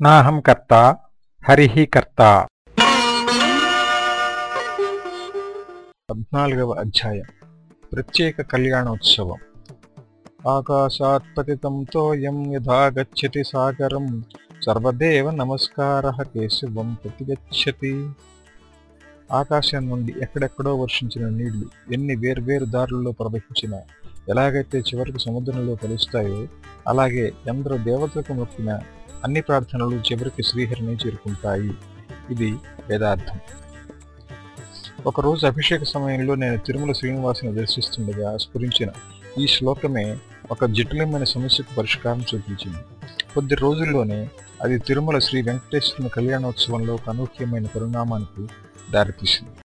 నాహం కర్త హరిహి కర్త. పద్నాలుగవ అధ్యాయం. ప్రత్యేక కళ్యాణోత్సవం. ఆకాశాత్ పతితం తోయం యథా గచ్చతి సాగరం. సర్వదేవ నమస్కార కేశవం ప్రతిగచ్చతి. ఆకాశం నుండి ఎక్కడెక్కడో వర్షించిన నీళ్ళు ఎన్ని వేర్వేరు దారుల్లో ప్రవహించినా ఎలాగైతే చివరికి సముద్రంలో కలుస్తాయో అలాగే ఎందరో దేవతలకు మొక్కిన అన్ని ప్రార్థనలు చివరికి శ్రీహరిని చేరుకుంటాయి. ఇది వేదార్థం. ఒకరోజు అభిషేక సమయంలో నేను తిరుమల శ్రీనివాసుని దర్శిస్తుండగా స్ఫురించిన ఈ శ్లోకమే ఒక జటిలమైన సమస్యకు పరిష్కారం చూపించింది. కొద్ది రోజుల్లోనే అది తిరుమల శ్రీ వెంకటేశ్వరుని కళ్యాణోత్సవంలో ఒక అనూహ్యమైన పరిణామానికి దారితీసింది.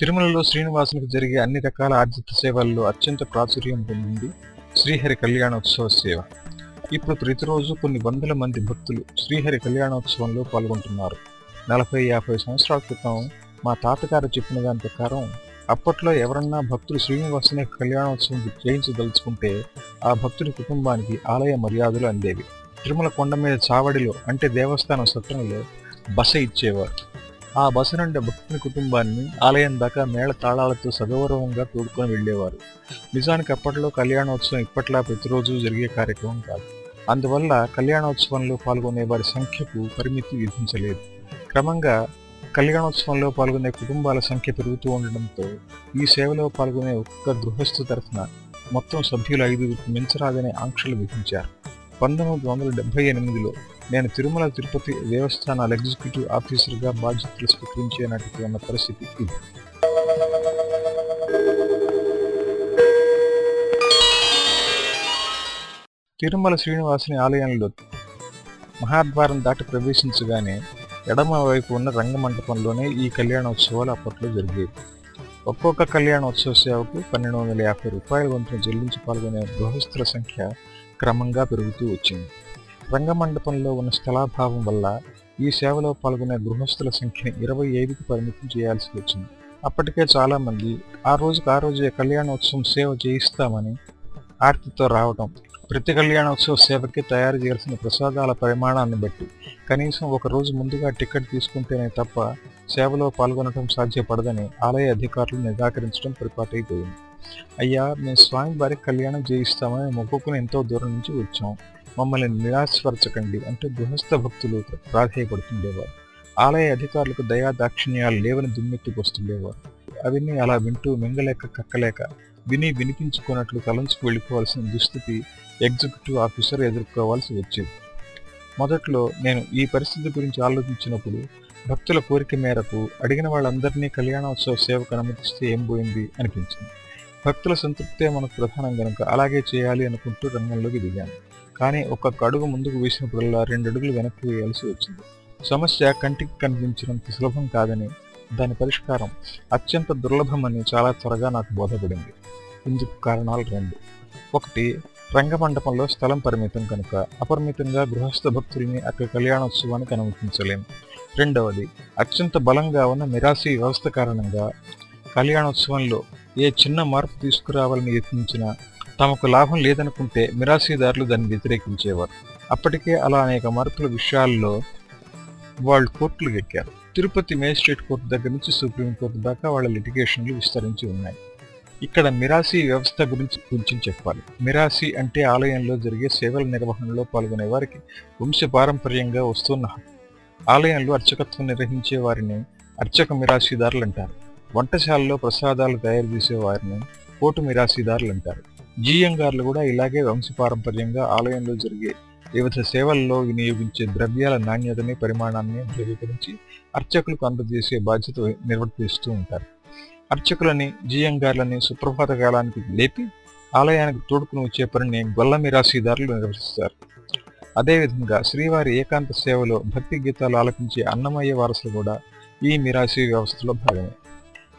తిరుమలలో శ్రీనివాసులకు జరిగే అన్ని రకాల ఆర్జిత సేవల్లో అత్యంత ప్రాచుర్యం పొందింది శ్రీహరి కళ్యాణోత్సవ సేవ. ఇప్పుడు ప్రతిరోజు కొన్ని వందల మంది భక్తులు శ్రీహరి కళ్యాణోత్సవంలో పాల్గొంటున్నారు. నలభై యాభై సంవత్సరాల క్రితం మా తాతగారు చెప్పిన దాని ప్రకారం అప్పట్లో ఎవరన్నా భక్తులు శ్రీనివాసుని కళ్యాణోత్సవం చేయించదలుచుకుంటే ఆ భక్తుడి కుటుంబానికి ఆలయ మర్యాదలు అందేవి. తిరుమల కొండ మీద చావడిలో అంటే దేవస్థానం సత్రంలో బస ఇచ్చేవారు. ఆ బస్సు నుండి భక్తుని కుటుంబాన్ని ఆలయం దాకా మేళ తాళాలతో సగౌరవంగా తోడుకొని వెళ్ళేవారు. నిజానికి అప్పట్లో కళ్యాణోత్సవం ఇప్పట్లా ప్రతిరోజు జరిగే కార్యక్రమం కాదు. అందువల్ల కళ్యాణోత్సవంలో పాల్గొనే వారి సంఖ్యకు పరిమితి విధించలేదు. క్రమంగా కళ్యాణోత్సవంలో పాల్గొనే కుటుంబాల సంఖ్య పెరుగుతూ ఉండడంతో ఈ సేవలో పాల్గొనే ఒక్క గృహస్థు తరఫున మొత్తం సభ్యులు ఐదుగురికి మించరాదనే ఆంక్షలు విధించారు. పంతొమ్మిది వందల డెబ్బై ఎనిమిదిలో నేను తిరుమల తిరుపతి దేవస్థానాల ఎగ్జిక్యూటివ్ ఆఫీసర్గా బాధ్యతలు స్వీకరించే నాటికి ఉన్న పరిస్థితి ఇది. తిరుమల శ్రీనివాసుని ఆలయంలో మహాద్వారం దాటి ప్రవేశించగానే ఎడమ వైపు ఉన్న రంగమంటపంలోనే ఈ కళ్యాణోత్సవాలు అప్పట్లో జరిగేవి. ఒక్కొక్క కళ్యాణోత్సవ సేవకు పన్నెండు వందల యాభై రూపాయల వంతున చెల్లించి పాల్గొనే గృహస్థుల సంఖ్య క్రమంగా పెరుగుతూ వచ్చింది. రంగమండపంలో ఉన్న స్థలాభావం వల్ల ఈ సేవలో పాల్గొనే గృహస్థుల సంఖ్యని ఇరవై ఐదుకి పరిమితం చేయాల్సి వచ్చింది. అప్పటికే చాలామంది ఆ రోజుకు ఆ రోజే కళ్యాణోత్సవం సేవ చేయిస్తామని ఆర్తితో రావటం ప్రతి కళ్యాణోత్సవ సేవకి తయారు చేయాల్సిన ప్రసాదాల పరిమాణాన్ని బట్టి కనీసం ఒక రోజు ముందుగా టికెట్ తీసుకుంటేనే తప్ప సేవలో పాల్గొనడం సాధ్యపడదని ఆలయ అధికారులు నిరాకరించడం పరిపాటైపోయింది. అయ్యా మేము స్వామి వారికి కళ్యాణం చేయిస్తామని మొక్కుకుని ఎంతో దూరం నుంచి వచ్చాం. మమ్మల్ని నిరాశపరచకండి అంటూ గృహస్థ భక్తులు ప్రాధేయపడుతుండేవారు. ఆలయ అధికారులకు దయా దాక్షిణ్యాలు లేవని దుమ్మెత్తికొస్తుండేవారు. అవన్నీ అలా వింటూ మింగలేక కక్కలేక విని వినిపించుకున్నట్లు తలంచుకు వెళ్ళిపోవాల్సిన దుస్థితి ఎగ్జిక్యూటివ్ ఆఫీసర్ ఎదుర్కోవాల్సి వచ్చేది. మొదట్లో నేను ఈ పరిస్థితి గురించి ఆలోచించినప్పుడు భక్తుల కోరిక మేరకు అడిగిన వాళ్ళందరినీ కళ్యాణోత్సవ సేవకు అనుమతిస్తే ఏం పోయింది అనిపించింది. భక్తుల సంతృప్తే మనకు ప్రధానం గనుక అలాగే చేయాలి అనుకుంటూ రంగంలోకి దిగాను. కానీ ఒక్కొక్క అడుగు ముందుకు వేసినప్పుడల్లా రెండు అడుగులు వెనక్కి వేయాల్సి వచ్చింది. సమస్య కంటికి కనిపించినంత సులభం కాదని దాని పరిష్కారం అత్యంత దుర్లభమని చాలా త్వరగా నాకు బోధపడింది. ఇందుకు కారణాలు రెండు. ఒకటి రంగమండపంలో స్థలం పరిమితం కనుక అపరిమితంగా గృహస్థ భక్తుల్ని అక్కడ కళ్యాణోత్సవానికి అనుమతించలేము రెండవది అత్యంత బలంగా ఉన్న మిరాసి వ్యవస్థ కారణంగా కళ్యాణోత్సవంలో ఏ చిన్న మార్పు తీసుకురావాలని యత్నించినా తమకు లాభం లేదనుకుంటే మిరాసీదారులు దాన్ని వ్యతిరేకించేవారు. అప్పటికే అలా అనేక మార్పుల విషయాల్లో వాళ్ళు కోర్టులు ఎక్కారు. తిరుపతి మేజిస్ట్రేట్ కోర్టు దగ్గర నుంచి సుప్రీంకోర్టు దాకా వాళ్ళ లిటిగేషన్లు విస్తరించి ఉన్నాయి. ఇక్కడ మిరాసీ వ్యవస్థ గురించి కొంచెం చెప్పాలి. మిరాసీ అంటే ఆలయంలో జరిగే సేవల నిర్వహణలో పాల్గొనే వారికి వంశ పారంపర్యంగా వస్తున్న ఆలయంలో అర్చకత్వం నిర్వహించే వారిని అర్చక మిరాసీదారులు అంటారు వంటశాలలో ప్రసాదాలు తయారు చేసేవారిని కోటు మిరాసీదారులు అంటారు. జీఎంగార్లు కూడా ఇలాగే వంశపారంపర్యంగా ఆలయంలో జరిగే వివిధ సేవల్లో వినియోగించే ద్రవ్యాల నాణ్యతని పరిమాణాన్ని ధృవీకరించి అర్చకులకు అందజేసే బాధ్యత నిర్వర్తిస్తూ ఉంటారు. అర్చకులని జీఎంగార్లని సుప్రభాత కాలానికి లేపి ఆలయానికి తోడుకుని వచ్చే పనిని గొల్ల రాశిదారులు నిర్వహిస్తారు అదేవిధంగా శ్రీవారి ఏకాంత సేవలో భక్తి గీతాలు ఆలపించే అన్నమయ్య వారసులు కూడా ఈ మిరాశి వ్యవస్థలో భాగమే.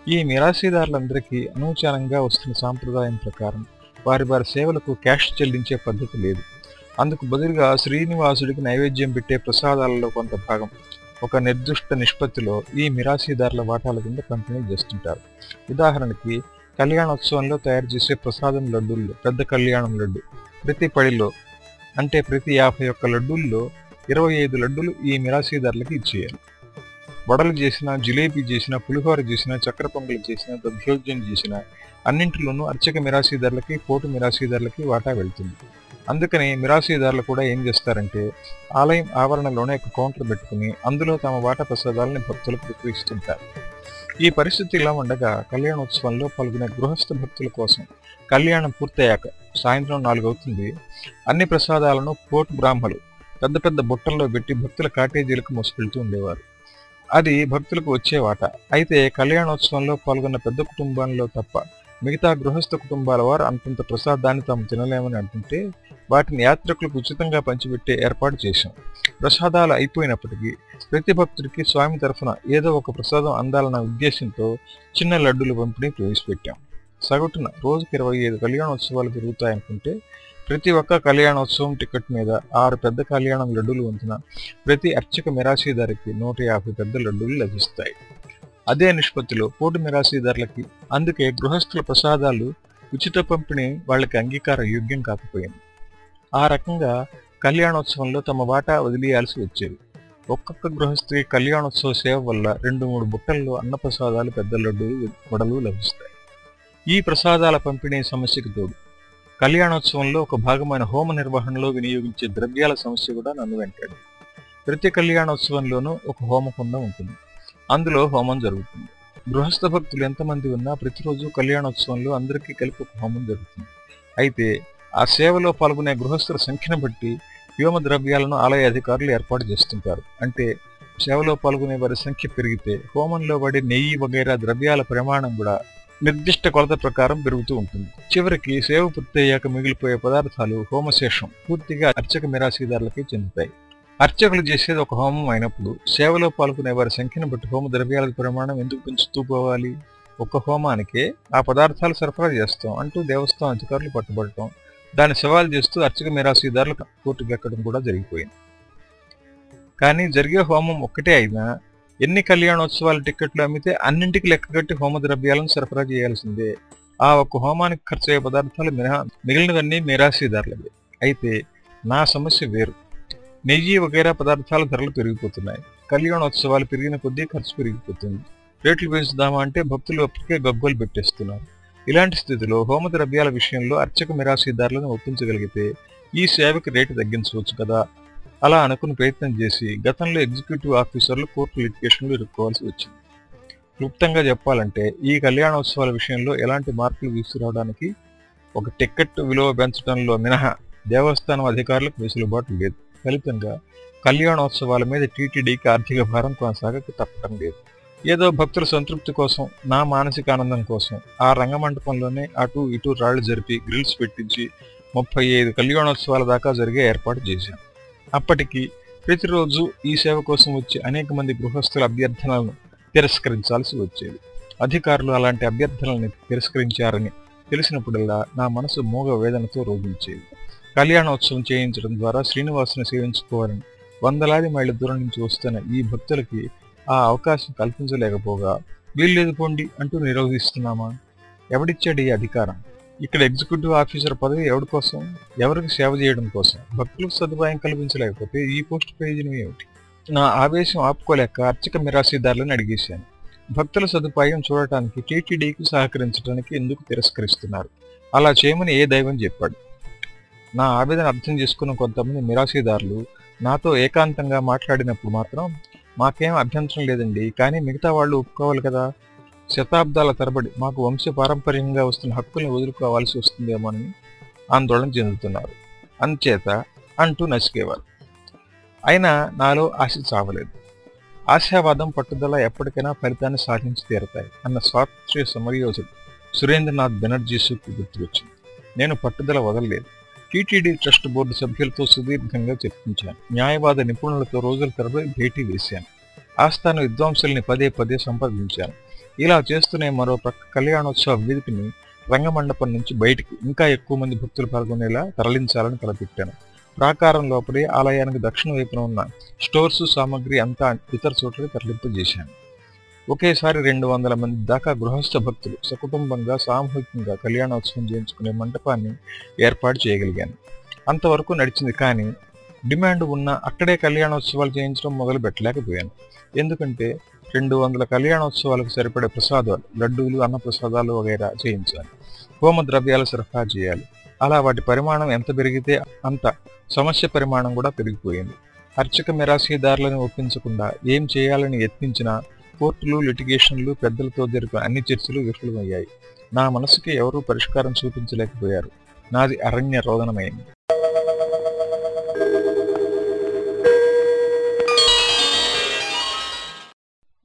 ఈ మిరాసీదారులందరికీ అనూచానంగా వస్తున్న సాంప్రదాయం ప్రకారం వారి వారి సేవలకు క్యాష్ చెల్లించే పద్ధతి లేదు. అందుకు బదులుగా శ్రీనివాసుడికి నైవేద్యం పెట్టే ప్రసాదాలలో కొంత భాగం ఒక నిర్దిష్ట నిష్పత్తిలో ఈ మిరాసీదారుల వాటాల కింద పంపిణీ చేస్తుంటారు. ఉదాహరణకి కళ్యాణోత్సవంలో తయారు చేసే ప్రసాదం లడ్డూల్లో పెద్ద కళ్యాణం లడ్డు ప్రతి పడిలో అంటే ప్రతి యాభై ఒక్క లడ్డూల్లో ఇరవై ఐదు లడ్డూలు ఈ మిరాసీదారులకి ఇచ్చేయాలి. వడలు చేసిన జిలేబీ చేసిన పులిహోర చేసిన చక్కెర పొంగలి చేసిన దధ్యోజ్యం చేసిన అన్నింటిలోనూ అర్చక మిరాసీదారులకి పోటు మిరాసీదారులకి వాటా వెళ్తుంది. అందుకని మిరాసీదారులు కూడా ఏం చేస్తారంటే ఆలయం ఆవరణలోనే ఒక కౌంటర్ పెట్టుకుని అందులో తమ వాటా ప్రసాదాలని భక్తులకు విక్రయిస్తుంటారు ఈ పరిస్థితి ఇలా ఉండగా కళ్యాణోత్సవంలో పాల్గొనే గృహస్థ భక్తుల కోసం కళ్యాణం పూర్తయ్యాక సాయంత్రం నాలుగు అవుతుంది. అన్ని ప్రసాదాలను పోటు బ్రాహ్మలు పెద్ద పెద్ద బుట్టల్లో పెట్టి భక్తుల కాటేజీలకు మోసుకెళ్తూ ఉండేవారు. అది భక్తులకు వచ్చేవాట అయితే కళ్యాణోత్సవంలో పాల్గొన్న పెద్ద కుటుంబాల్లో తప్ప మిగతా గృహస్థ కుటుంబాల వారు అంతంత ప్రసాదాన్ని తాము తినలేమని అంటుంటే వాటిని యాత్రికులకు ఉచితంగా పంచిపెట్టే ఏర్పాటు చేశాం. ప్రసాదాలు అయిపోయినప్పటికీ ప్రతి భక్తుడికి స్వామి తరఫున ఏదో ఒక ప్రసాదం అందాలన్న ఉద్దేశంతో చిన్న లడ్డూల పంపిణీ ప్రవేశపెట్టాం. సగటున రోజుకి ఇరవై ఐదు కళ్యాణోత్సవాలు జరుగుతాయనుకుంటే ప్రతి ఒక్క కళ్యాణోత్సవం టికెట్ మీద ఆరు పెద్ద కళ్యాణం లడ్డూలు వంతున ప్రతి అర్చక మిరాసీదారికి నూట యాభై పెద్ద లడ్డూలు లభిస్తాయి. అదే నిష్పత్తిలో పోటు మిరాసీదారులకి అందుకే గృహస్థుల ప్రసాదాలు ఉచిత పంపిణీ వాళ్ళకి అంగీకార యోగ్యం కాకపోయింది. ఆ రకంగా కళ్యాణోత్సవంలో తమ వాటా వదిలేయాల్సి వచ్చేది. ఒక్కొక్క గృహస్థి కళ్యాణోత్సవ సేవ వల్ల రెండు మూడు బుట్టల్లో అన్నప్రసాదాలు పెద్ద లడ్డూలు వడలు లభిస్తాయి. ఈ ప్రసాదాల పంపిణీ సమస్యకు తోడు కళ్యాణోత్సవంలో ఒక భాగమైన హోమ నిర్వహణలో వినియోగించే ద్రవ్యాల సమస్య కూడా నన్ను వెంటాడు. ప్రతి కళ్యాణోత్సవంలోనూ ఒక హోమకుండం ఉంటుంది. అందులో హోమం జరుగుతుంది. గృహస్థ భక్తులు ఎంతమంది ఉన్నా ప్రతిరోజు కళ్యాణోత్సవంలో అందరికీ కలిపి ఒక హోమం జరుగుతుంది. అయితే ఆ సేవలో పాల్గొనే గృహస్థుల సంఖ్యను బట్టి వ్యోమ ద్రవ్యాలను ఆలయ అధికారులు ఏర్పాటు చేస్తుంటారు. అంటే సేవలో పాల్గొనే వారి సంఖ్య పెరిగితే హోమంలో పడే నెయ్యి వగైరా ద్రవ్యాల ప్రమాణం కూడా నిర్దిష్ట కొలత ప్రకారం పెరుగుతూ ఉంటుంది. చివరికి సేవ పూర్తయ్యాక మిగిలిపోయే పదార్థాలు హోమశేషం పూర్తిగా అర్చక మిరాశీదారులకి చెందుతాయి. అర్చకులు చేసేది ఒక హోమం అయినప్పుడు సేవలో పాల్గొనే వారి సంఖ్యను బట్టి హోమ ద్రవ్యాల ప్రమాణం ఎందుకు పెంచుతూ పోవాలి? ఒక హోమానికే ఆ పదార్థాలు సరఫరా చేస్తాం అంటూ దేవస్థానం అధికారులు పట్టుబడటం దాన్ని సవాల్ చేస్తూ అర్చక మిరాశీదారులు కోర్టుకెక్కడం కూడా జరిగిపోయింది. కానీ జరిగే హోమం ఒక్కటే అయినా ఎన్ని కళ్యాణోత్సవాల టిక్కెట్లు అమ్మితే అన్నింటికి లెక్కగట్టి హోమ ద్రవ్యాలను సరఫరా చేయాల్సిందే. ఆ ఒక్క హోమానికి ఖర్చు అయ్యే పదార్థాలు మినహా మిగిలినవన్నీ మిరాసీదారులవే అయితే నా సమస్య వేరు. నెయ్యి వగైరా పదార్థాల ధరలు పెరిగిపోతున్నాయి. కళ్యాణోత్సవాలు పెరిగిన కొద్దీ ఖర్చు పెరిగిపోతుంది. రేట్లు పెంచుదామా అంటే భక్తులు అప్పటికే గబ్బోలు పెట్టేస్తున్నారు. ఇలాంటి స్థితిలో హోమ ద్రవ్యాల విషయంలో అర్చక మిరాసీదారులను ఒప్పించగలిగితే ఈ సేవకి రేటు తగ్గించవచ్చు కదా. అలా అనుకుని ప్రయత్నం చేసి గతంలో ఎగ్జిక్యూటివ్ ఆఫీసర్లు కోర్టు లిటిగేషన్లు ఇరుక్కోవాల్సి వచ్చింది. క్లుప్తంగా చెప్పాలంటే ఈ కళ్యాణోత్సవాల విషయంలో ఎలాంటి మార్పులు తీసుకురావడానికి ఒక టికెట్ విలువ పెంచడంలో మినహా దేవస్థానం అధికారులకు వెసులుబాటు లేదు. ఫలితంగా కళ్యాణోత్సవాల మీద టీటీడీకి ఆర్థిక భారం కొనసాగక తప్పటం లేదు. ఏదో భక్తుల సంతృప్తి కోసం నా మానసిక ఆనందం కోసం ఆ రంగమండపంలోనే అటు ఇటు రాళ్ళు జరిపి గ్రిల్స్ పెట్టించి ముప్పై ఐదు కళ్యాణోత్సవాల దాకా జరిగే ఏర్పాటు చేశాను. అప్పటికి ప్రతిరోజు ఈ సేవ కోసం వచ్చే అనేక మంది గృహస్థుల అభ్యర్థనలను తిరస్కరించాల్సి వచ్చేది. అధికారులు అలాంటి అభ్యర్థనల్ని తిరస్కరించారని తెలిసినప్పుడల్లా నా మనసు మూగ వేదనతో రోగించేది. కళ్యాణోత్సవం చేయించడం ద్వారా శ్రీనివాసుని సేవించుకోవాలని వందలాది మైళ్ళ దూరం నుంచి వస్తున్న ఈ భక్తులకి ఆ అవకాశం కల్పించలేకపోగా వీల్లేదు పోండి అంటూ నిరోధిస్తున్నామా? ఎవడిచ్చాడు ఈ అధికారం? ఇక్కడ ఎగ్జిక్యూటివ్ ఆఫీసర్ పదవి ఎవరి కోసం? ఎవరికి సేవ చేయడం కోసం? భక్తులకు సదుపాయం కల్పించలేకపోతే ఈ పోస్ట్ ప్రయోజనం ఏమిటి? నా ఆవేశం ఆపుకోలేక అర్చక మిరాసీదారులను అడిగేశాను. భక్తుల సదుపాయం చూడటానికి టీటీడీకి సహకరించడానికి ఎందుకు తిరస్కరిస్తున్నారు? అలా చేయమని ఏ దైవం చెప్పాడు? నా ఆవేదన అర్థం చేసుకున్న కొంతమంది మిరాసీదారులు నాతో ఏకాంతంగా మాట్లాడినప్పుడు మాత్రం మాకేం అభ్యంతరం లేదండి కానీ మిగతా వాళ్ళు ఒప్పుకోవాలి కదా. శతాబ్దాల తరబడి మాకు వంశ పారంపర్యంగా వస్తున్న హక్కుల్ని వదులుకోవాల్సి వస్తుందేమోనని ఆందోళన చెందుతున్నారు. అంచేత అంటూ నసికేవారు అయినా నాలో ఆశ చావలేదు. ఆశావాదం పట్టుదల ఎప్పటికైనా ఫలితాన్ని సాధించి తీరతాయి అన్న స్వాతంత్ర్య సమరయోధుడు సురేంద్రనాథ్ బెనర్జీ సూక్తి గుర్తుకొచ్చింది. నేను పట్టుదల వదలలేదు. టీటీడీ ట్రస్ట్ బోర్డు సభ్యులతో సుదీర్ఘంగా చర్చించాను. న్యాయవాద నిపుణులతో రోజుల తరబడి భేటీ వేశాను. ఆస్థాన విద్వాంసుల్ని పదే పదే సంప్రదించాను. ఇలా చేస్తూనే మరో ప్రక్క కళ్యాణోత్సవ వేదికని రంగమండపం నుంచి బయటికి ఇంకా ఎక్కువ మంది భక్తులు పాల్గొనేలా తరలించాలని తలపెట్టాను. ప్రాకారం లోపలే ఆలయానికి దక్షిణ వైపున ఉన్న స్టోర్స్ సామాగ్రి అంతా ఇతర చోట్లకి తరలింపజేశాను. ఒకేసారి రెండు వందల మంది దాకా గృహస్థ భక్తులు సకుటుంబంగా సామూహికంగా కళ్యాణోత్సవం చేయించుకునే మంటపాన్ని ఏర్పాటు చేయగలిగాను. అంతవరకు నడిచింది కానీ డిమాండ్ ఉన్న అక్కడే కళ్యాణోత్సవాలు చేయించడం మొదలు పెట్టలేకపోయాను ఎందుకంటే రెండు వందల కళ్యాణోత్సవాలకు సరిపడే ప్రసాదాలు లడ్డూలు అన్న ప్రసాదాలు వగైరా చేయించాలి. హోమ ద్రవ్యాలు సరఫరా చేయాలి. అలా వాటి పరిమాణం ఎంత పెరిగితే అంత సమస్య పరిమాణం కూడా పెరిగిపోయింది. అర్చక మిరాసీదారులను ఒప్పించకుండా ఏం చేయాలని యత్నించినా కోర్టులు లిటిగేషన్లు పెద్దలతో జరిపిన అన్ని చర్చలు విఫలమయ్యాయి. నా మనసుకి ఎవరూ పరిష్కారం చూపించలేకపోయారు. నాది అరణ్య రోదనమైంది.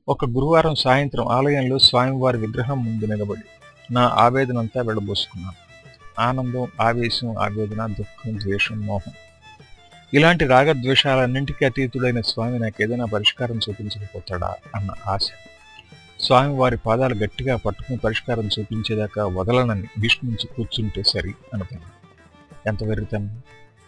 ఒక గురువారం సాయంత్రం ఆలయంలో స్వామివారి విగ్రహం ముందు నిలబడి నా ఆవేదనంతా వెళ్ళబోసుకున్నాను. ఆనందం ఆవేశం ఆవేదన దుఃఖం ద్వేషం మోహం. ఇలాంటి రాగద్వేషాలన్నింటికీ అతీతుడైన స్వామి నాకు ఏదైనా పరిష్కారం చూపించకపోతాడా అన్న ఆశ. స్వామి వారి పాదాలు గట్టిగా పట్టుకుని పరిష్కారం చూపించేదాకా వదలనని భీష్మించి కూర్చుంటే సరి అనుకున్నాను. ఎంత వెరుగుతాను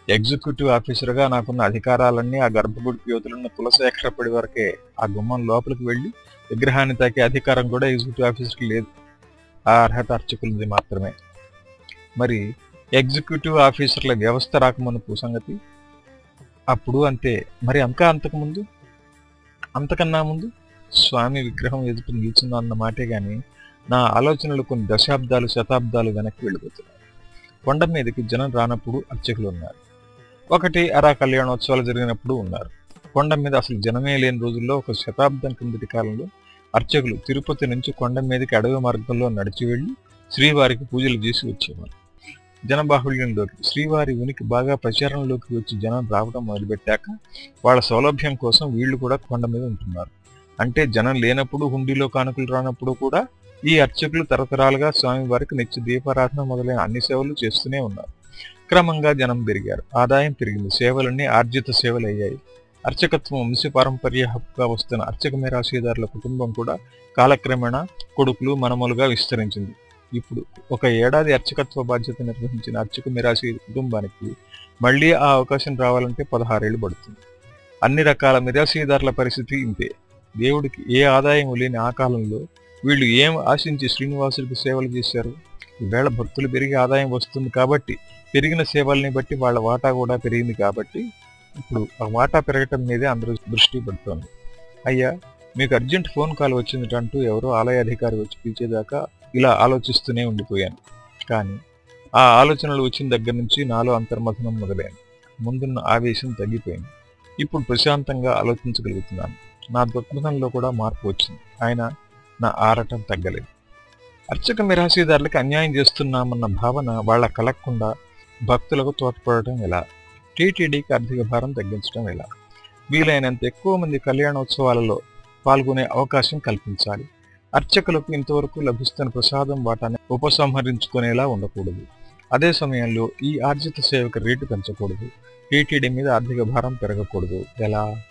ఎగ్జిక్యూటివ్ ఆఫీసర్గా నాకున్న అధికారాలన్నీ ఆ గర్భగుడి యువతులున్న కులశేఖరపడి వరకే ఆ గుమ్మం లోపలికి వెళ్ళి విగ్రహాన్ని తాకే అధికారం కూడా ఎగ్జిక్యూటివ్ ఆఫీసర్కి లేదు. ఆ అర్హత అర్చకులది మాత్రమే. మరి ఎగ్జిక్యూటివ్ ఆఫీసర్ల వ్యవస్థ రాకమునుపు సంగతి? అప్పుడు అంతే. మరి అంకా అంతకుముందు అంతకన్నా ముందు? స్వామి విగ్రహం ఎదుట నిల్చుందన్న మాటే కానీ నా ఆలోచనలు కొన్ని దశాబ్దాలు శతాబ్దాలు వెనక్కి వెళ్ళిపోతున్నాయి. కొండ మీదకి జనం రానప్పుడు అర్చకులు ఉన్నారు. ఒకటి అరా కళ్యాణోత్సవాలు జరిగినప్పుడు ఉన్నారు. కొండ మీద అసలు జనమే లేని రోజుల్లో ఒక శతాబ్దం కిందటి కాలంలో అర్చకులు తిరుపతి నుంచి కొండ మీదకి అడవి మార్గంలో నడిచి వెళ్ళి శ్రీవారికి పూజలు చేసి వచ్చేవారు. జనబాహుళ్యంలోకి శ్రీవారి ఉనికి బాగా ప్రచారంలోకి వచ్చి జనం రావడం మొదలుపెట్టాక వాళ్ళ సౌలభ్యం కోసం వీళ్ళు కూడా కొండ మీద ఉంటున్నారు. అంటే జనం లేనప్పుడు హుండీలో కానుకలు రానప్పుడు కూడా ఈ అర్చకులు తరతరాలుగా స్వామివారికి నిత్య దీపారాధన మొదలైన అన్ని సేవలు చేస్తూనే ఉన్నారు. క్రమంగా జనం పెరిగారు. ఆదాయం పెరిగింది. సేవలన్నీ ఆర్జిత సేవలు అయ్యాయి అర్చకత్వం వంశపారంపర్య హక్కుగా వస్తున్న అర్చక మేరాశీదారుల కుటుంబం కూడా కాలక్రమేణా కొడుకులు మనమలుగా విస్తరించింది. ఇప్పుడు ఒక ఏడాది అర్చకత్వ బాధ్యత నిర్వహించిన అర్చక మిరాశి కుటుంబానికి మళ్ళీ ఆ అవకాశం రావాలంటే పదహారేళ్ళు పడుతుంది. అన్ని రకాల మిరాశీదారుల పరిస్థితి ఇంతే. దేవుడికి ఏ ఆదాయం లేని ఆ కాలంలో వీళ్ళు ఏం ఆశించి శ్రీనివాసుడికి సేవలు చేశారు? ఈవేళ భక్తులు పెరిగి ఆదాయం వస్తుంది కాబట్టి పెరిగిన సేవల్ని బట్టి వాళ్ళ వాటా కూడా పెరిగింది కాబట్టి ఇప్పుడు ఆ వాటా పెరగటం మీదే అందరూ దృష్టి పెడుతోంది. అయ్యా మీకు అర్జెంట్ ఫోన్ కాల్ వచ్చింది అంటూ ఎవరో ఆలయ అధికారి వచ్చి పిలిచేదాకా ఇలా ఆలోచిస్తూనే ఉండిపోయాను. కానీ ఆ ఆలోచనలు వచ్చిన దగ్గర నుంచి నాలో అంతర్మథనం మొదలైంది. ముందున్న ఆవేశం తగ్గిపోయింది. ఇప్పుడు ప్రశాంతంగా ఆలోచించగలుగుతున్నాను. నా దృక్పథంలో కూడా మార్పు వచ్చింది. ఆయన నా ఆరటం తగ్గలేదు. అర్చక మిరాసీదారులకు అన్యాయం చేస్తున్నామన్న భావన వాళ్ళ కలగకుండా భక్తులకు తోడ్పడటం ఎలా? టీటీడీకి ఆర్థిక భారం తగ్గించడం ఎలా? వీలైనంత ఎక్కువ మంది కళ్యాణోత్సవాలలో పాల్గొనే అవకాశం కల్పించాలి. అర్చకులకు ఇంతవరకు లభిస్తున్న ప్రసాదం వాటాన్ని ఉపసంహరించుకునేలా ఉండకూడదు. అదే సమయంలో ఈ ఆర్జిత సేవకు రేటు పెంచకూడదు. టీటీడీ మీద ఆర్థిక భారం పెరగకూడదు. ఎలా?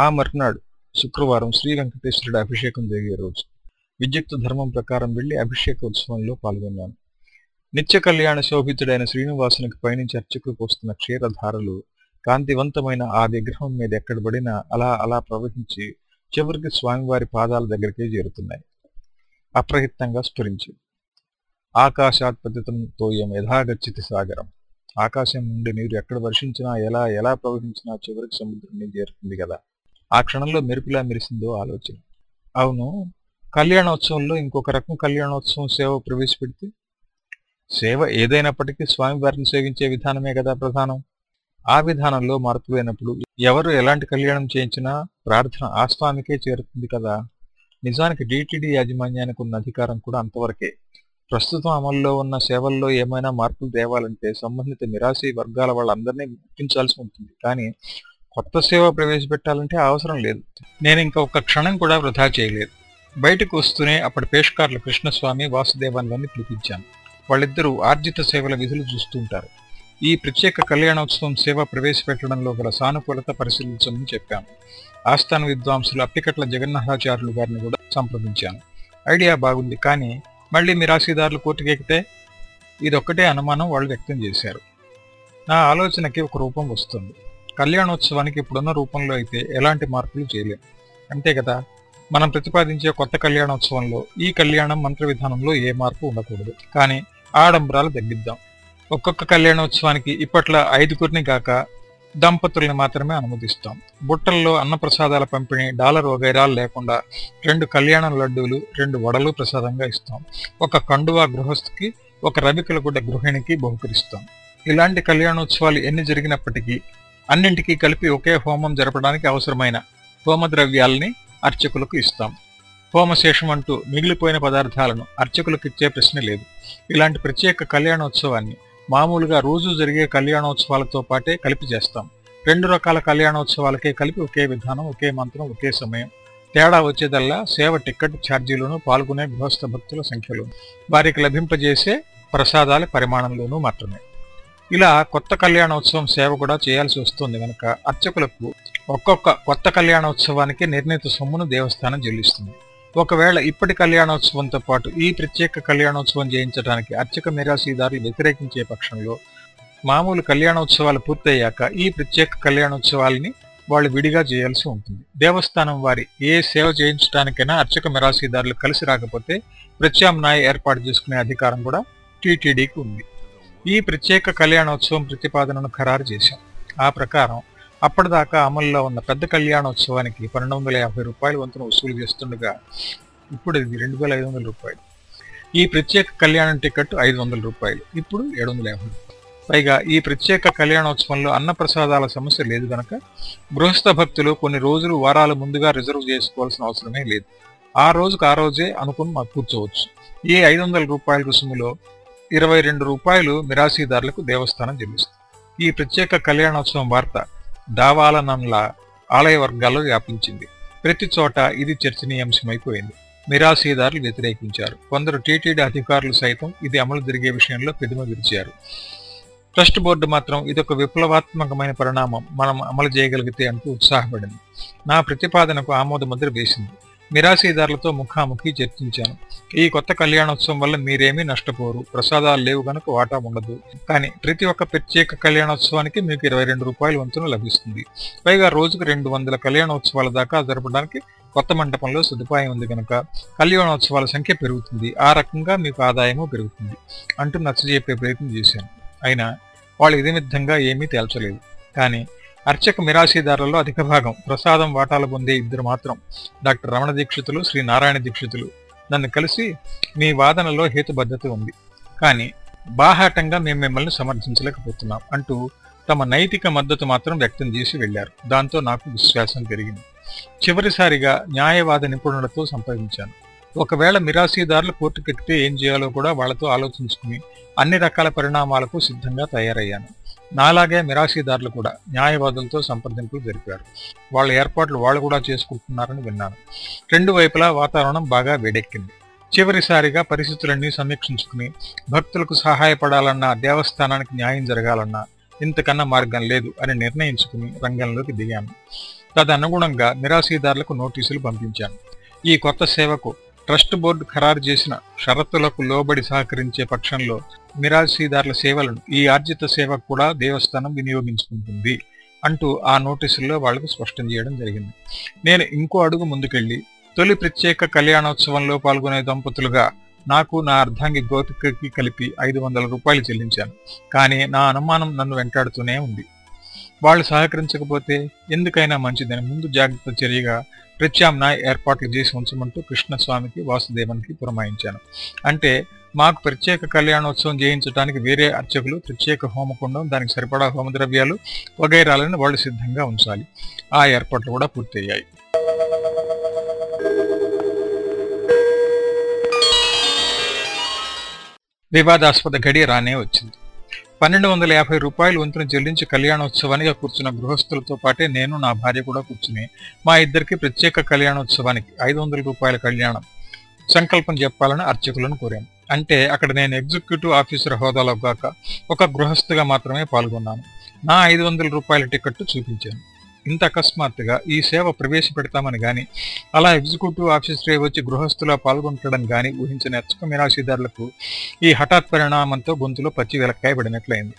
ఆ మర్నాడు శుక్రవారం శ్రీ వెంకటేశ్వరుడు అభిషేకం జరిగే రోజు. విద్యుక్త ధర్మం ప్రకారం వెళ్ళి అభిషేక ఉత్సవంలో పాల్గొన్నాను. నిత్య కళ్యాణ శోభితుడైన శ్రీనివాసునికి పయనించి అర్చకులు పోస్తున్న క్షీరధారలు కాంతివంతమైన ఆ విగ్రహం మీద ఎక్కడబడినా అలా అలా ప్రవహించి చివరికి స్వామివారి పాదాల దగ్గరికే చేరుతున్నాయి. అప్రహితంగా స్ఫురించి ఆకాశాత్పతితం తోయం యథాగచ్చితి సాగరం. ఆకాశం నుండి నీరు ఎక్కడ వర్షించినా ఎలా ఎలా ప్రవహించినా చివరికి సముద్రం చేరుతుంది కదా. ఆ క్షణంలో మెరుపులా మెరిసిందో ఆలోచన. అవును. కళ్యాణోత్సవంలో ఇంకొక రకం కళ్యాణోత్సవం సేవ ప్రవేశపెడితే? సేవ ఏదైనప్పటికీ స్వామివారిని సేవించే విధానమే కదా ప్రధానం. ఆ విధానంలో మార్పు ఎవరు ఎలాంటి కళ్యాణం చేయించినా ప్రార్థన ఆ స్వామికే చేరుతుంది కదా. నిజానికి డిటిడి యాజమాన్యానికి ఉన్న అధికారం కూడా అంతవరకే. ప్రస్తుతం అమల్లో ఉన్న సేవల్లో ఏమైనా మార్పులు తేవాలంటే సంబంధిత నిరాశి వర్గాల వాళ్ళందరినీ గుర్తించాల్సి ఉంటుంది. కానీ కొత్త సేవ ప్రవేశపెట్టాలంటే అవసరం లేదు. నేను ఇంకా ఒక్క క్షణం కూడా వృధా చేయలేదు. బయటకు వస్తూనే అప్పటి పేష్కార్ల కృష్ణస్వామి వాసుదేవన్లని పిలిపించాను. వాళ్ళిద్దరూ ఆర్జిత సేవల విధులు చూస్తుంటారు ఈ ప్రత్యేక కళ్యాణోత్సవం సేవ ప్రవేశపెట్టడంలో గల సానుకూలత పరిశీలించమని చెప్పాను. ఆస్థాన విద్వాంసులు అప్పికట్ల జగన్నాథాచార్యులు గారిని కూడా సంప్రదించాను. ఐడియా బాగుంది కానీ మళ్ళీ మిరాసీదారులు కోర్టుకెక్కితే ఇదొక్కటే అనుమానం వాళ్ళు వ్యక్తం చేశారు. నా ఆలోచనకి ఒక రూపం వస్తుంది. కళ్యాణోత్సవానికి ఇప్పుడున్న రూపంలో అయితే ఎలాంటి మార్పులు చేయలేం. అంతే కదా? మనం ప్రతిపాదించే కొత్త కళ్యాణోత్సవంలో ఈ కళ్యాణం మంత్ర విధానంలో ఏ మార్పు ఉండకూడదు. కానీ ఆడంబరాలు తగ్గిద్దాం. ఒక్కొక్క కళ్యాణోత్సవానికి ఇప్పట్లో ఐదుగురిని గాక దంపతుల్ని మాత్రమే అనుమతిస్తాం. బుట్టల్లో అన్నప్రసాదాల పంపిణీ డాలర్ వగైరాలు లేకుండా రెండు కళ్యాణ లడ్డూలు రెండు వడలు ప్రసాదంగా ఇస్తాం. ఒక కండువా గృహస్థుకి ఒక రవికులగుడ్డ గృహిణికి బహుకరిస్తాం. ఇలాంటి కళ్యాణోత్సవాలు ఎన్ని జరిగినప్పటికీ అన్నింటికీ కలిపి ఒకే హోమం జరపడానికి అవసరమైన హోమద్రవ్యాల్ని అర్చకులకు ఇస్తాం. హోమశేషం అంటూ మిగిలిపోయిన పదార్థాలను అర్చకులకిచ్చే ప్రశ్న లేదు. ఇలాంటి ప్రత్యేక కళ్యాణోత్సవాన్ని మామూలుగా రోజు జరిగే కళ్యాణోత్సవాలతో పాటే కలిపి చేస్తాం. రెండు రకాల కళ్యాణోత్సవాలకే కలిపి ఒకే విధానం ఒకే మంత్రం ఒకే సమయం. తేడా వచ్చేదల్లా సేవ టికెట్ ఛార్జీలోనూ పాల్గొనే గృహస్థ భక్తుల సంఖ్యలోను. వారికి లభింపజేసే ప్రసాదాల పరిమాణంలోనూ మాత్రమే. ఇలా కొత్త కళ్యాణోత్సవం సేవ కూడా చేయాల్సి వస్తుంది కనుక అర్చకులకు ఒక్కొక్క కొత్త కళ్యాణోత్సవానికి నిర్ణీత సొమ్మును దేవస్థానం చెల్లిస్తుంది. ఒకవేళ ఇప్పటి కళ్యాణోత్సవంతో పాటు ఈ ప్రత్యేక కళ్యాణోత్సవం చేయించడానికి అర్చక మిరాసీదారులు వ్యతిరేకించే పక్షంలో మామూలు కళ్యాణోత్సవాలు పూర్తయ్యాక ఈ ప్రత్యేక కళ్యాణోత్సవాల్ని వాళ్ళు విడిగా చేయాల్సి ఉంటుంది. దేవస్థానం వారి ఏ సేవ చేయించడానికైనా అర్చక మిరాసీదారులు కలిసి రాకపోతే ప్రత్యామ్నాయ ఏర్పాటు చేసుకునే అధికారం కూడా టీటీడీకి ఉంది. ఈ ప్రత్యేక కళ్యాణోత్సవం ప్రతిపాదనను ఖరారు చేశాం. ఆ ప్రకారం అప్పటిదాకా అమల్లో ఉన్న పెద్ద కళ్యాణోత్సవానికి పన్నెండు వందల యాభై రూపాయల వంతున వసూలు చేస్తుండగా ఇప్పుడు ఇది రెండు వేల ఐదు వందల రూపాయలు. ఈ ప్రత్యేక కళ్యాణం టికెట్ ఐదు వందల రూపాయలు ఇప్పుడు ఏడు వందల యాభై రూపాయలు. పైగా ఈ ప్రత్యేక కళ్యాణోత్సవంలో అన్నప్రసాదాల సమస్య లేదు గనక గృహస్థ భక్తులు కొన్ని రోజులు వారాలు ముందుగా రిజర్వ్ చేసుకోవాల్సిన అవసరమే లేదు. ఆ రోజుకు ఆ రోజే అనుకుని మాకు కూర్చోవచ్చు. ఈ ఐదు వందల రూపాయల రుసుములో ఇరవై రెండు రూపాయలు మిరాసీదారులకు దేవస్థానం చెల్లిస్తుంది. ఈ ప్రత్యేక కళ్యాణోత్సవం వార్త దావాలనంల ఆలయ వర్గాల్లో వ్యాపించింది. ప్రతి చోట ఇది చర్చనీయాంశమైపోయింది. మిరాసీదారులు వ్యతిరేకించారు. కొందరు టీటీడీ అధికారులు సైతం ఇది అమలు జరిగే విషయంలో పెదిమ విరిచారు. ట్రస్ట్ బోర్డు మాత్రం ఇదొక విప్లవాత్మకమైన పరిణామం. మనం అమలు చేయగలిగితే అంటూ ఉత్సాహపడింది. నా ప్రతిపాదనకు ఆమోద ముద్ర వేసింది. మిరాసీదారులతో ముఖాముఖి చర్చించాను. ఈ కొత్త కళ్యాణోత్సవం వల్ల మీరేమీ నష్టపోరు. ప్రసాదాలు లేవు గనుక వాటా ఉండదు. కానీ ప్రతి ఒక్క ప్రత్యేక కళ్యాణోత్సవానికి మీకు ఇరవై రెండు రూపాయల వంతున లభిస్తుంది. పైగా రోజుకు రెండు వందల కళ్యాణోత్సవాల దాకా జరపడానికి కొత్త మండపంలో సదుపాయం ఉంది కనుక కళ్యాణోత్సవాల సంఖ్య పెరుగుతుంది. ఆ రకంగా మీకు ఆదాయము పెరుగుతుంది. అంటూ నచ్చజెప్పే ప్రయత్నం చేశాను. అయినా వాళ్ళు ఇదే విధంగా ఏమీ తేల్చలేదు. కానీ అర్చక మిరాసీదారులలో అధిక భాగం ప్రసాదం వాటాలు పొందే ఇద్దరు మాత్రం డాక్టర్ రమణ దీక్షితులు శ్రీ నారాయణ దీక్షితులు నన్ను కలిసి మీ వాదనలో హేతుబద్ధత ఉంది. కానీ బాహాటంగా మేము మిమ్మల్ని సమర్థించలేకపోతున్నాం అంటూ తమ నైతిక మద్దతు మాత్రం వ్యక్తం చేసి వెళ్ళారు దాంతో నాకు విశ్వాసం పెరిగింది. చివరిసారిగా న్యాయవాద నిపుణులతో సంప్రదించాను. ఒకవేళ మిరాసీదారులు కోర్టుకెక్కితే ఏం చేయాలో కూడా వాళ్ళతో ఆలోచించుకుని అన్ని రకాల పరిణామాలకు సిద్ధంగా తయారయ్యాను. నాలాగే మిరాసీదారులు కూడా న్యాయవాదులతో సంప్రదింపులు జరిపారు. వాళ్ళ ఏర్పాట్లు వాళ్ళు కూడా చేసుకుంటున్నారని విన్నాను. రెండు వైపులా వాతావరణం బాగా వేడెక్కింది. చివరిసారిగా పరిస్థితులన్నీ సమీక్షించుకుని భక్తులకు సహాయపడాలన్నా దేవస్థానానికి న్యాయం జరగాలన్నా ఇంతకన్నా మార్గం లేదు అని నిర్ణయించుకుని రంగంలోకి దిగాను. తదనుగుణంగా నిరాశీదారులకు నోటీసులు పంపించాను. ఈ కొత్త సేవకు ట్రస్ట్ బోర్డు ఖరారు చేసిన షరతులకు లోబడి సహకరించే పక్షంలో మిరాసీదారుల సేవలను ఈ ఆర్జిత సేవకు కూడా దేవస్థానం వినియోగించుకుంటుంది అంటూ ఆ నోటీసుల్లో వాళ్ళకు స్పష్టం చేయడం జరిగింది. నేను ఇంకో అడుగు ముందుకెళ్ళి తొలి ప్రత్యేక కళ్యాణోత్సవంలో పాల్గొనే దంపతులుగా నాకు నా అర్ధాంగి గోపికకి కలిపి ఐదు వందల రూపాయలు చెల్లించాను కానీ నా అనుమానం నన్ను వెంటాడుతూనే ఉంది. వాళ్ళు సహకరించకపోతే ఎందుకైనా మంచిదని ముందు జాగ్రత్త చర్యగా ప్రత్యామ్నాయ ఏర్పాట్లు చేసి ఉంచమంటూ కృష్ణస్వామికి వాసుదేవన్కి పురమాయించాను. అంటే మాకు ప్రత్యేక కళ్యాణోత్సవం చేయించడానికి వేరే అర్చకులు ప్రత్యేక హోమకుండం దానికి సరిపడా హోమద్రవ్యాలు వగైరాలను వాళ్ళు సిద్ధంగా ఉంచాలి. ఆ ఏర్పాట్లు కూడా పూర్తయ్యాయి. వివాదాస్పద గడి రానే వచ్చింది. పన్నెండు వందల యాభై రూపాయలు వంతును చెల్లించి కళ్యాణోత్సవానికి కూర్చున్న గృహస్థులతో పాటే నేను నా భార్య కూడా కూర్చుని మా ఇద్దరికి ప్రత్యేక కళ్యాణోత్సవానికి ఐదు వందల రూపాయల కళ్యాణం సంకల్పం చెప్పాలని అర్చకులను కోరాను అంటే అక్కడ నేను ఎగ్జిక్యూటివ్ ఆఫీసర్ హోదాలో కాక ఒక గృహస్థుగా మాత్రమే పాల్గొన్నాను. నా ఐదు వందల రూపాయల టికెట్ చూపించాను. ఇంత అకస్మాత్తుగా ఈ సేవ ప్రవేశపెడతామని గాని అలా ఎగ్జిక్యూటివ్ ఆఫీసరే వచ్చి గృహస్థులా పాల్గొంటాడని గాని ఊహించిన అర్చక మిరాశీదారులకు ఈ హఠాత్ పరిణామంతో గొంతులో పచ్చి వెలక్కాయబడినట్లయింది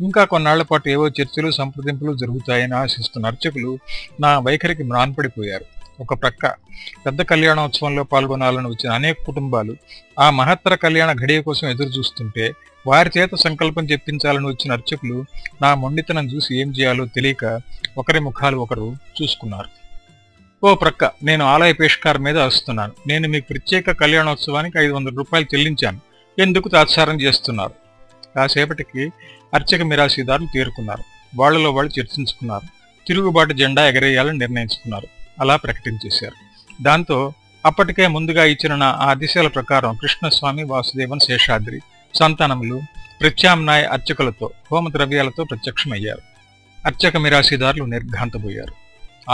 ఇంకా కొన్నాళ్ళ పాటు ఏవో చర్చలు సంప్రదింపులు జరుగుతాయని ఆశిస్తున్న అర్చకులు నా వైఖరికి మ్రాన్పడిపోయారు. ఒక ప్రక్క పెద్ద కళ్యాణోత్సవంలో పాల్గొనాలని వచ్చిన అనేక కుటుంబాలు ఆ మహత్తర కళ్యాణ ఘడియ కోసం ఎదురు చూస్తుంటే వారి చేత సంకల్పం చెప్పించాలని వచ్చిన అర్చకులు నా మొండితనం చూసి ఏం చేయాలో తెలియక ఒకరి ముఖాలు ఒకరు చూసుకున్నారు. ఓ ప్రక్క నేను ఆలయ పేష్కార్ మీద వస్తున్నాను. నేను మీకు ప్రత్యేక కళ్యాణోత్సవానికి ఐదు వందల రూపాయలు చెల్లించాను. ఎందుకు తాత్సారం చేస్తున్నారు? కాసేపటికి అర్చక మిరాశీదారులు తీరుకున్నారు. వాళ్ళలో వాళ్ళు చర్చించుకున్నారు. తిరుగుబాటు జెండా ఎగరేయాలని నిర్ణయించుకున్నారు. అలా ప్రకటించేశారు. దాంతో అప్పటికే ముందుగా ఇచ్చిన నా ఆదేశాల ప్రకారం కృష్ణస్వామి వాసుదేవన్ శేషాద్రి సంతానములు ప్రత్యామ్నాయ అర్చకులతో హోమ ద్రవ్యాలతో ప్రత్యక్షమయ్యారు. అర్చక మిరాశీదారులు నిర్ఘాంతపోయారు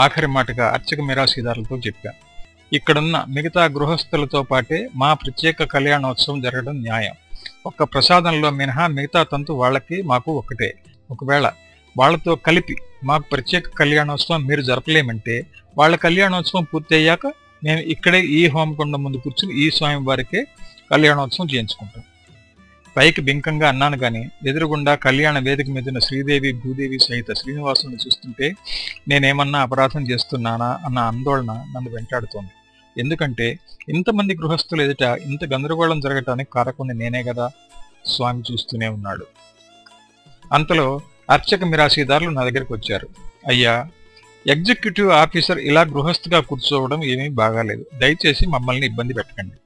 ఆఖరి మాటగా అర్చక మిరాశీదారులతో చెప్పాను ఇక్కడున్న మిగతా గృహస్థులతో పాటే మా ప్రత్యేక కళ్యాణోత్సవం జరగడం న్యాయం. ఒక్క ప్రసాదంలో మినహా మిగతా తంతు వాళ్ళకి మాకు ఒకటే ఒకవేళ వాళ్ళతో కలిపి మాకు ప్రత్యేక కళ్యాణోత్సవం మీరు జరపలేమంటే వాళ్ళ కళ్యాణోత్సవం పూర్తయ్యాక మేము ఇక్కడే ఈ హోమకొండ ముందు కూర్చుని ఈ స్వామి వారికే కళ్యాణోత్సవం చేయించుకుంటాం. పైకి బింకంగా అన్నాను గాని ఎదురుగుండా కళ్యాణ వేదిక మీదున్న శ్రీదేవి భూదేవి సహిత శ్రీనివాసుని చూస్తుంటే నేనేమన్నా అపరాధం చేస్తున్నానా అన్న ఆందోళన నన్ను వెంటాడుతోంది. ఎందుకంటే ఇంతమంది గృహస్థులు ఎదుట ఇంత గందరగోళం జరగటానికి కారకుండా నేనే కదా స్వామి చూస్తూనే ఉన్నాడు. అంతలో అర్చక మిరాశీదారులు నా దగ్గరికి వచ్చారు. అయ్యా ఎగ్జిక్యూటివ్ ఆఫీసర్ ఇలా గృహస్థుగా కూర్చోవడం ఏమీ బాగాలేదు. దయచేసి మమ్మల్ని ఇబ్బంది పెట్టకండి.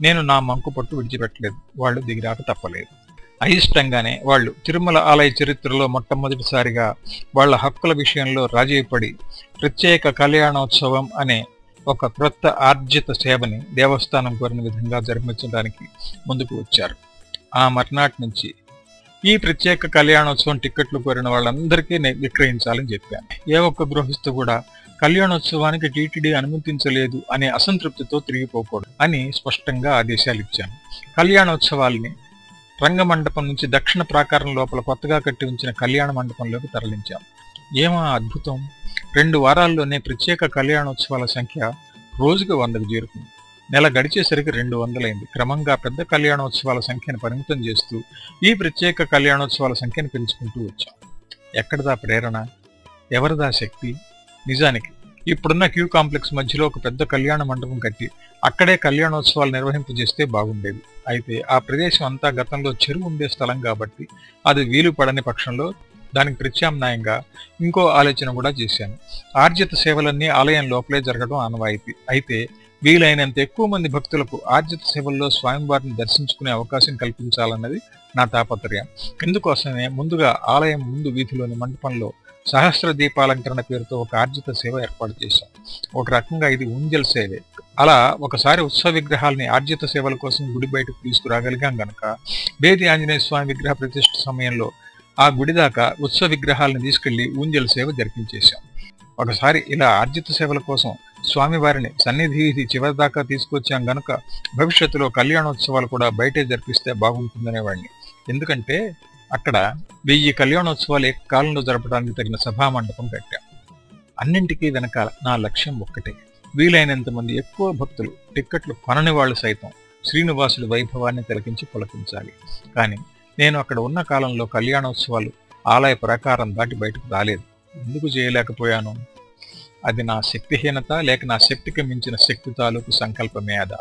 నేను నా మంకు పట్టు విడిచిపెట్టలేదు. వాళ్ళు దిగిరాక తప్పలేదు. అయిష్టంగానే వాళ్ళు తిరుమల ఆలయ చరిత్రలో మొట్టమొదటిసారిగా వాళ్ళ హక్కుల విషయంలో రాజీపడి ప్రత్యేక కళ్యాణోత్సవం అనే ఒక క్రొత్త ఆర్జిత సేవని దేవస్థానం కోరిన విధంగా జరిపించడానికి ముందుకు వచ్చారు. ఆ మర్నాటి నుంచి ఈ ప్రత్యేక కళ్యాణోత్సవం టిక్కెట్లు కోరిన వాళ్ళందరికీ నేను విక్రయించాలని చెప్పాను. ఏ ఒక్క గృహస్థు కూడా కళ్యాణోత్సవానికి టీటీడీ అనుమతించలేదు అనే అసంతృప్తితో తిరిగిపోకూడదు అని స్పష్టంగా ఆదేశాలు ఇచ్చాను. కళ్యాణోత్సవాల్ని రంగమండపం నుంచి దక్షిణ ప్రాకారం లోపల కొత్తగా కట్టి ఉంచిన కళ్యాణ మండపంలోకి తరలించాం. ఏమా అద్భుతం? రెండు వారాల్లోనే ప్రత్యేక కళ్యాణోత్సవాల సంఖ్య రోజుకు వందకు చేరుకుంది. నెల గడిచేసరికి రెండు వందలైంది. క్రమంగా పెద్ద కళ్యాణోత్సవాల సంఖ్యను పరిమితం చేస్తూ ఈ ప్రత్యేక కళ్యాణోత్సవాల సంఖ్యను పెంచుకుంటూ వచ్చాం. ఎక్కడదా ప్రేరణ? ఎవరిదా శక్తి? నిజానికి ఇప్పుడున్న క్యూ కాంప్లెక్స్ మధ్యలో ఒక పెద్ద కళ్యాణ మండపం కట్టి అక్కడే కళ్యాణోత్సవాలు నిర్వహింపజేస్తే బాగుండేది. అయితే ఆ ప్రదేశం అంతా గతంలో చెరువు ఉండే స్థలం కాబట్టి అది వీలు పడని పక్షంలో దానికి ప్రత్యామ్నాయంగా ఇంకో ఆలోచన కూడా చేశాను. ఆర్జిత సేవలన్నీ ఆలయం లోపలే జరగడం ఆనవాయితీ. అయితే వీలైనంత ఎక్కువ మంది భక్తులకు ఆర్జిత సేవల్లో స్వామివారిని దర్శించుకునే అవకాశం కల్పించాలన్నది నా తాపత్రయం. ఇందుకోసమే ముందుగా ఆలయం ముందు వీధిలోని మండపంలో సహస్ర దీపాలంకరణ పేరుతో ఒక ఆర్జిత సేవ ఏర్పాటు చేశాం ఒక రకంగా ఇది ఉంజల్ సేవే. అలా ఒకసారి ఉత్సవ విగ్రహాలని ఆర్జిత సేవల కోసం గుడి బయటకు తీసుకురాగలిగాం గనక బేది ఆంజనేయ స్వామి విగ్రహ ప్రతిష్ఠ సమయంలో ఆ గుడి దాకా ఉత్సవ విగ్రహాలను తీసుకెళ్ళి ఊంజల్ సేవ జరిపించేశాం. ఒకసారి ఇలా ఆర్జిత సేవల కోసం స్వామివారిని సన్నిధి చివరి దాకా తీసుకొచ్చాం గనుక భవిష్యత్తులో కళ్యాణోత్సవాలు కూడా బయటే జరిపిస్తే బాగుంటుందనేవాడిని. ఎందుకంటే అక్కడ వెయ్యి కళ్యాణోత్సవాలు కాలంలో జరపడానికి తగిన సభా మండపం కట్టాం. అన్నింటికీ వెనకాల నా లక్ష్యం ఒక్కటే. వీలైనంత మంది ఎక్కువ భక్తులు టిక్కెట్లు కొనని వాళ్ళు సైతం శ్రీనివాసుడి వైభవాన్ని తిలకించి పులకించాలి. కానీ నేను అక్కడ ఉన్న కాలంలో కళ్యాణోత్సవాలు ఆలయ ప్రకారం దాటి బయటకు రాలేదు. ఎందుకు చేయలేకపోయాను? అది నా శక్తిహీనత లేక నా శక్తికి మించిన శక్తి తాలూకు సంకల్పమే అదా